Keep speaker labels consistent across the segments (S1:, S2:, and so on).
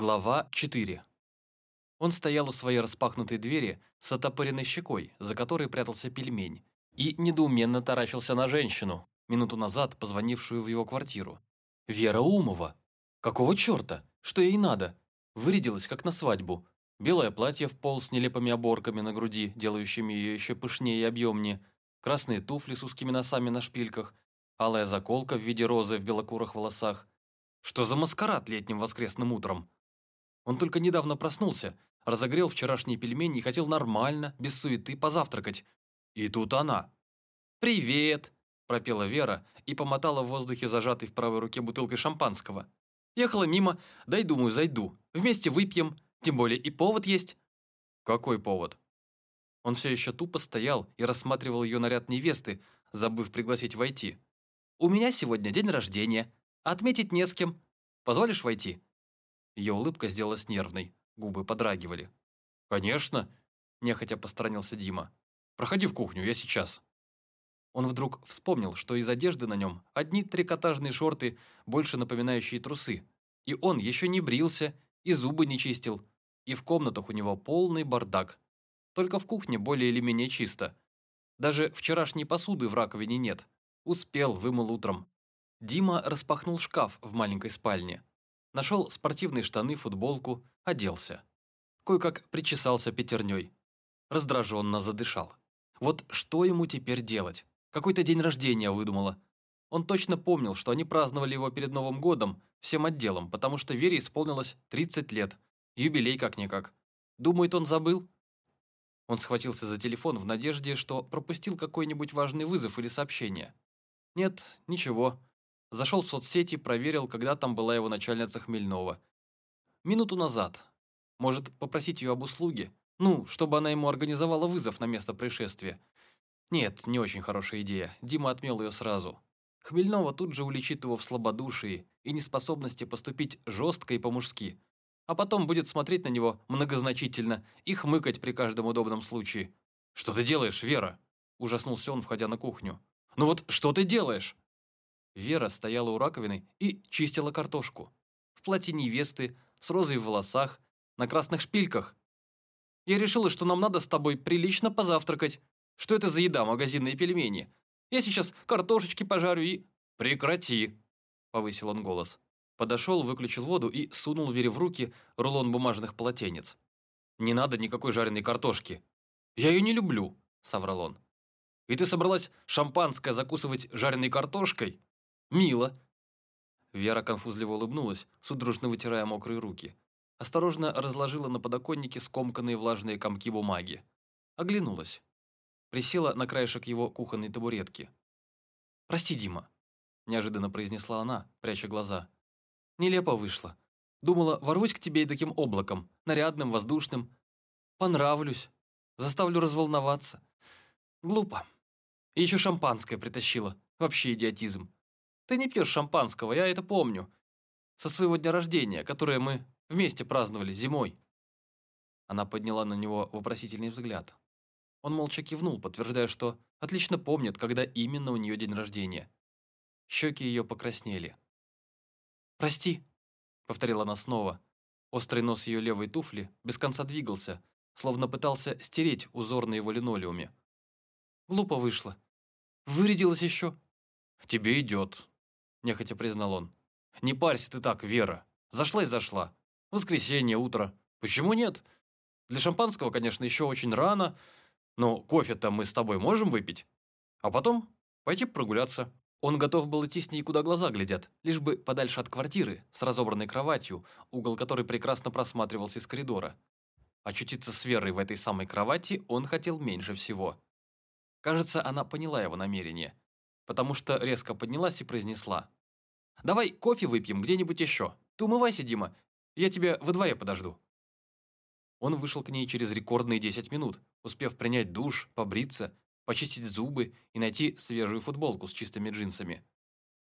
S1: Глава 4 Он стоял у своей распахнутой двери с отопыренной щекой, за которой прятался пельмень, и недоуменно таращился на женщину, минуту назад позвонившую в его квартиру. Вера Умова! Какого черта? Что ей надо? Вырядилась, как на свадьбу. Белое платье в пол с нелепыми оборками на груди, делающими ее еще пышнее и объемнее, красные туфли с узкими носами на шпильках, алая заколка в виде розы в белокурых волосах. Что за маскарад летним воскресным утром? Он только недавно проснулся, разогрел вчерашние пельмени и хотел нормально, без суеты, позавтракать. И тут она. «Привет!» – пропела Вера и помотала в воздухе зажатой в правой руке бутылкой шампанского. «Ехала мимо, дай, думаю, зайду. Вместе выпьем, тем более и повод есть». «Какой повод?» Он все еще тупо стоял и рассматривал ее наряд невесты, забыв пригласить войти. «У меня сегодня день рождения. Отметить не с кем. Позволишь войти?» Ее улыбка сделалась нервной, губы подрагивали. «Конечно!» – нехотя посторонился Дима. «Проходи в кухню, я сейчас». Он вдруг вспомнил, что из одежды на нем одни трикотажные шорты, больше напоминающие трусы. И он еще не брился, и зубы не чистил, и в комнатах у него полный бардак. Только в кухне более или менее чисто. Даже вчерашней посуды в раковине нет. Успел, вымыл утром. Дима распахнул шкаф в маленькой спальне. Нашел спортивные штаны, футболку, оделся. Кое-как причесался пятерней. Раздраженно задышал. Вот что ему теперь делать? Какой-то день рождения выдумала. Он точно помнил, что они праздновали его перед Новым годом, всем отделом, потому что Вере исполнилось 30 лет. Юбилей как-никак. Думает, он забыл? Он схватился за телефон в надежде, что пропустил какой-нибудь важный вызов или сообщение. Нет, ничего. Зашел в соцсети, проверил, когда там была его начальница Хмельнова. Минуту назад. Может, попросить ее об услуге? Ну, чтобы она ему организовала вызов на место происшествия. Нет, не очень хорошая идея. Дима отмел ее сразу. Хмельнова тут же уличит его в слабодушии и неспособности поступить жестко и по-мужски. А потом будет смотреть на него многозначительно и хмыкать при каждом удобном случае. «Что ты делаешь, Вера?» Ужаснулся он, входя на кухню. «Ну вот что ты делаешь?» Вера стояла у раковины и чистила картошку. В платье невесты, с розой в волосах, на красных шпильках. Я решила, что нам надо с тобой прилично позавтракать. Что это за еда, магазинные пельмени? Я сейчас картошечки пожарю и... Прекрати, повысил он голос. Подошел, выключил воду и сунул Вере в руки рулон бумажных полотенец. «Не надо никакой жареной картошки». «Я ее не люблю», — соврал он. «И ты собралась шампанское закусывать жареной картошкой?» «Мило». Вера конфузливо улыбнулась, судорожно вытирая мокрые руки. Осторожно разложила на подоконнике скомканные влажные комки бумаги. Оглянулась. Присела на краешек его кухонной табуретки. «Прости, Дима», – неожиданно произнесла она, пряча глаза. «Нелепо вышло. Думала, ворвусь к тебе и таким облаком, нарядным, воздушным. Понравлюсь. Заставлю разволноваться. Глупо. И еще шампанское притащила. Вообще идиотизм. Ты не пьешь шампанского, я это помню. Со своего дня рождения, которое мы вместе праздновали зимой». Она подняла на него вопросительный взгляд. Он молча кивнул, подтверждая, что отлично помнит, когда именно у нее день рождения. Щеки ее покраснели. «Прости», — повторила она снова. Острый нос ее левой туфли без конца двигался, словно пытался стереть узор на его линолеуме. «Глупо вышло. Вырядилась еще». «Тебе идет», нехотя признал он. «Не парься ты так, Вера. Зашла и зашла. Воскресенье, утро. Почему нет? Для шампанского, конечно, еще очень рано, но кофе-то мы с тобой можем выпить. А потом пойти прогуляться». Он готов был идти с ней, куда глаза глядят, лишь бы подальше от квартиры, с разобранной кроватью, угол которой прекрасно просматривался из коридора. Очутиться с Верой в этой самой кровати он хотел меньше всего. Кажется, она поняла его намерение, потому что резко поднялась и произнесла. Давай кофе выпьем где-нибудь еще. Ты умывайся, Дима. Я тебя во дворе подожду». Он вышел к ней через рекордные 10 минут, успев принять душ, побриться, почистить зубы и найти свежую футболку с чистыми джинсами.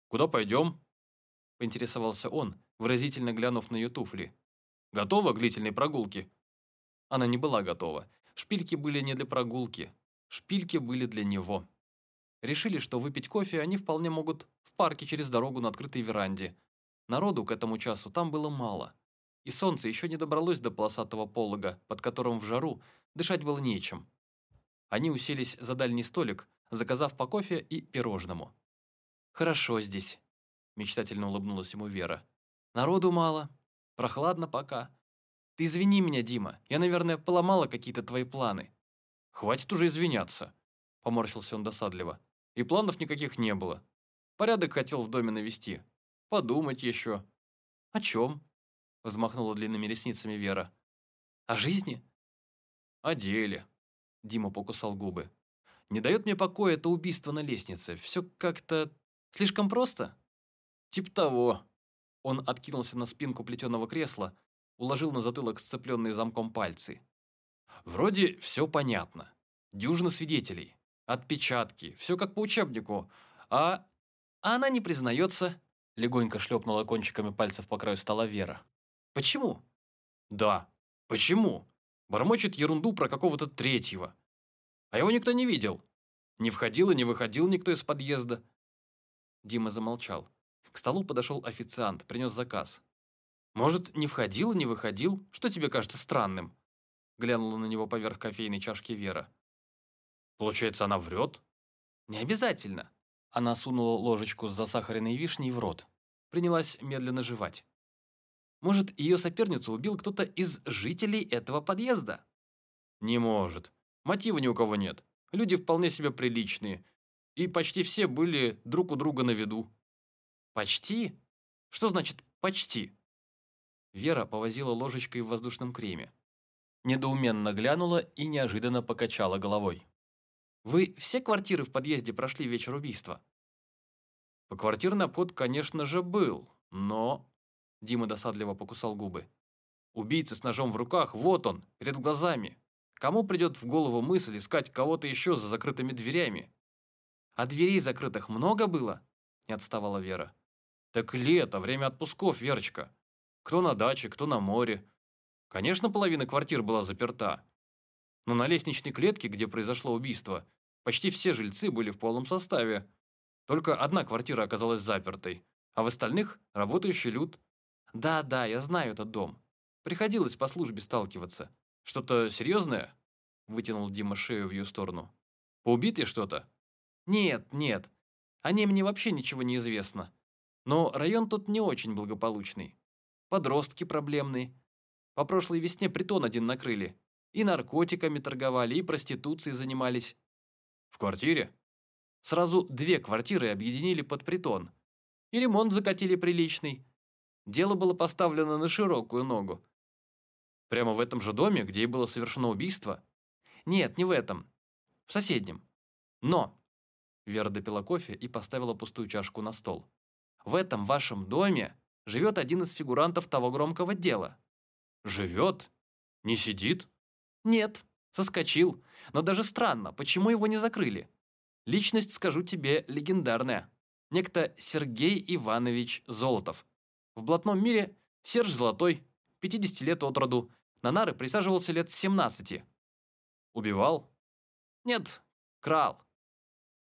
S1: «Куда пойдем?» – поинтересовался он, выразительно глянув на ее туфли. «Готова к длительной прогулке?» Она не была готова. Шпильки были не для прогулки. Шпильки были для него. Решили, что выпить кофе они вполне могут в парке через дорогу на открытой веранде. Народу к этому часу там было мало. и солнце еще не добралось до полосатого полога, под которым в жару дышать было нечем. Они уселись за дальний столик, заказав по кофе и пирожному. «Хорошо здесь», – мечтательно улыбнулась ему Вера. «Народу мало, прохладно пока. Ты извини меня, Дима, я, наверное, поломала какие-то твои планы».
S2: «Хватит уже извиняться», – поморщился он досадливо. «И планов никаких не было. Порядок хотел в доме навести. Подумать еще».
S1: «О чем?» – взмахнула длинными ресницами Вера. «О жизни?»
S2: «О деле», –
S1: Дима покусал губы. «Не дает мне покоя это убийство на лестнице. Все как-то слишком просто?»
S2: «Тип того».
S1: Он откинулся на спинку плетеного кресла, уложил на затылок сцепленные замком пальцы.
S2: Вроде все понятно. Дюжина свидетелей, отпечатки, все как по учебнику. А...
S1: А она не признается, легонько шлепнула кончиками пальцев по краю стола Вера. Почему?
S2: Да, почему? Бормочет ерунду про какого-то третьего. А его никто не видел. Не входил и не выходил никто из подъезда.
S1: Дима замолчал. К столу подошел официант, принес заказ. «Может, не входил и не выходил? Что тебе кажется странным?» Глянула на него поверх кофейной чашки Вера.
S2: «Получается, она врет?»
S1: «Не обязательно». Она сунула ложечку с засахаренной вишней в рот. Принялась медленно жевать. «Может, ее соперницу убил кто-то из жителей этого подъезда?»
S2: «Не может. Мотива ни у кого нет. Люди вполне себе приличные. И почти все были друг у друга на виду».
S1: «Почти? Что значит «почти»?» Вера повозила ложечкой в воздушном креме недоуменно глянула и неожиданно покачала головой. «Вы все квартиры в подъезде прошли вечер убийства?»
S2: «Поквартирный обход, конечно же, был, но...»
S1: Дима досадливо покусал губы.
S2: «Убийца с ножом в руках, вот он, перед глазами. Кому придет в голову мысль искать кого-то еще за закрытыми дверями?»
S1: «А дверей закрытых много было?» Не отставала Вера.
S2: «Так лето, время отпусков, Верочка. Кто на даче, кто на море. Конечно, половина квартир была заперта. Но на лестничной клетке, где произошло убийство, почти все жильцы были в полном составе. Только одна квартира оказалась запертой, а в остальных – работающий люд.
S1: Да-да, я знаю этот дом. Приходилось по службе сталкиваться.
S2: Что-то серьезное? Вытянул Дима шею в ее сторону. По убитой что-то?
S1: Нет, нет. О ней мне вообще ничего не известно. Но район тут не очень благополучный. Подростки проблемные, по прошлой весне притон один накрыли. И наркотиками торговали, и проституцией занимались.
S2: В квартире?
S1: Сразу две квартиры объединили под притон. И ремонт закатили приличный. Дело было поставлено на широкую ногу.
S2: Прямо в этом же доме, где и было совершено убийство?
S1: Нет, не в этом. В соседнем. Но... Вера допила кофе и поставила пустую чашку на стол. В этом вашем доме живет один из фигурантов того громкого дела.
S2: Живет? Не сидит?
S1: Нет, соскочил. Но даже странно, почему его не закрыли? Личность, скажу тебе, легендарная. Некто Сергей Иванович Золотов. В блатном мире Серж Золотой, 50 лет от роду, на нары присаживался лет с 17.
S2: Убивал?
S1: Нет, крал.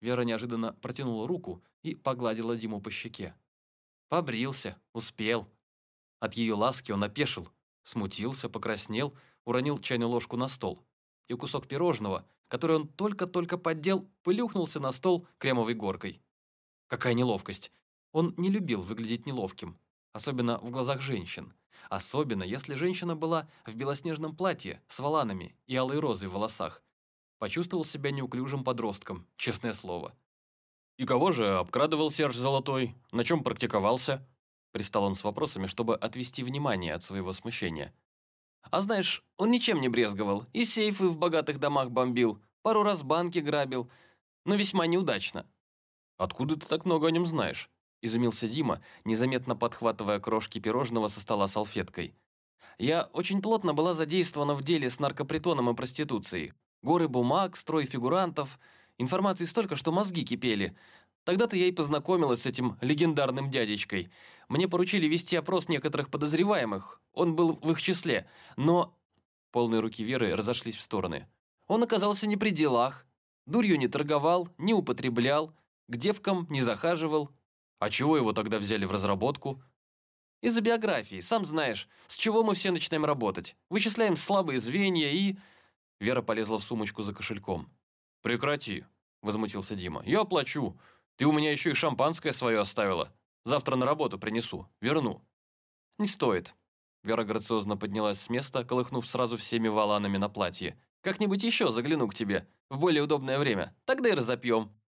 S1: Вера неожиданно протянула руку и погладила Диму по щеке. Побрился, успел. От ее ласки он опешил, Смутился, покраснел, уронил чайную ложку на стол. И кусок пирожного, который он только-только поддел, плюхнулся на стол кремовой горкой. Какая неловкость. Он не любил выглядеть неловким. Особенно в глазах женщин. Особенно, если женщина была в белоснежном платье с воланами и алой розой в волосах. Почувствовал себя неуклюжим подростком, честное слово.
S2: «И кого же обкрадывал Серж Золотой? На чем практиковался?»
S1: Пристал он с вопросами, чтобы отвести внимание от своего смущения. «А знаешь, он ничем не брезговал. И сейфы в богатых домах бомбил, пару раз банки грабил, но весьма неудачно».
S2: «Откуда ты так много о нем знаешь?»
S1: Изумился Дима, незаметно подхватывая крошки пирожного со стола салфеткой. «Я очень плотно была задействована в деле с наркопритоном и проституцией. Горы бумаг, строй фигурантов. Информации столько, что мозги кипели. Тогда-то я и познакомилась с этим легендарным дядечкой. Мне поручили вести опрос некоторых подозреваемых. Он был в их числе. Но...» Полные руки Веры разошлись в стороны. «Он оказался не при делах. Дурью не торговал, не употреблял, к девкам не захаживал».
S2: «А чего его тогда взяли в разработку?»
S1: Из-за биографии, сам знаешь, с чего мы все начинаем работать. Вычисляем слабые звенья и...» Вера полезла в сумочку за кошельком.
S2: «Прекрати», – возмутился Дима. «Я оплачу. Ты у меня еще и шампанское свое оставила. Завтра на работу принесу. Верну».
S1: «Не стоит». Вера грациозно поднялась с места, колыхнув сразу всеми валанами на платье. «Как-нибудь еще загляну к тебе. В более удобное время. Тогда и разопьем».